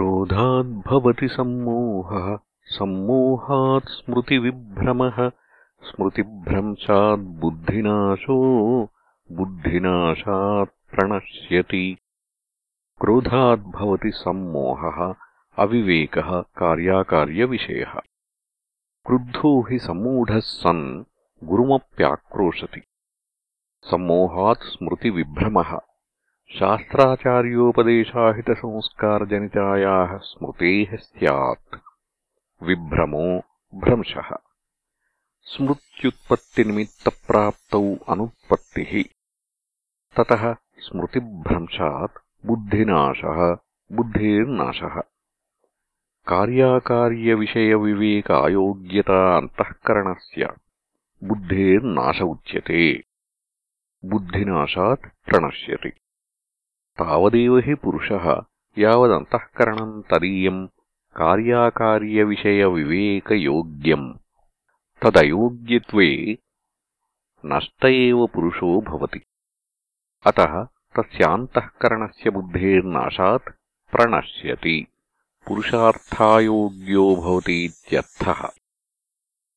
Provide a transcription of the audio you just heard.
क्रोधाद्भवति सम्मोहः सम्मोहात् स्मृतिविभ्रमः स्मृतिभ्रंशाद्बुद्धिनाशो बुद्धिनाशात् प्रणश्यति। क्रोधाद्भवति सम्मोहः अविवेकः कार्याकार्यविषयः। क्रुद्धो हि सम्मूढः सन् गुरुमप्याक्रोशति। सम्मोहात् स्मृतिविभ्रमः शास्त्राचार्योपदेशाहितसंस्कारजनितायाः स्मृतेः स्यात्। विभ्रमो भ्रंशः। स्मृत्युत्पत्तिनिमित्तप्राप्तौ अनुत्पत्तिः। ततः स्मृतिभ्रंशात् बुद्धिनाशः, बुद्धेर्नाशः। कार्याकार्यविषयविवेकायोग्यता अन्तःकरणस्य बुद्धेर्नाश उच्यते। बुद्धिनाशात् प्रणश्यति। तावदेव हि पुरुषः यावदन्तःकरणम् तदीयम् कार्याकार्यविषयविवेकयोग्यम् तदयोग्यत्वे नष्ट एव पुरुषो भवति अतः तस्यान्तःकरणस्य बुद्धेर्नाशात् प्रणश्यति पुरुषार्थायोग्यो भवतीत्यर्थः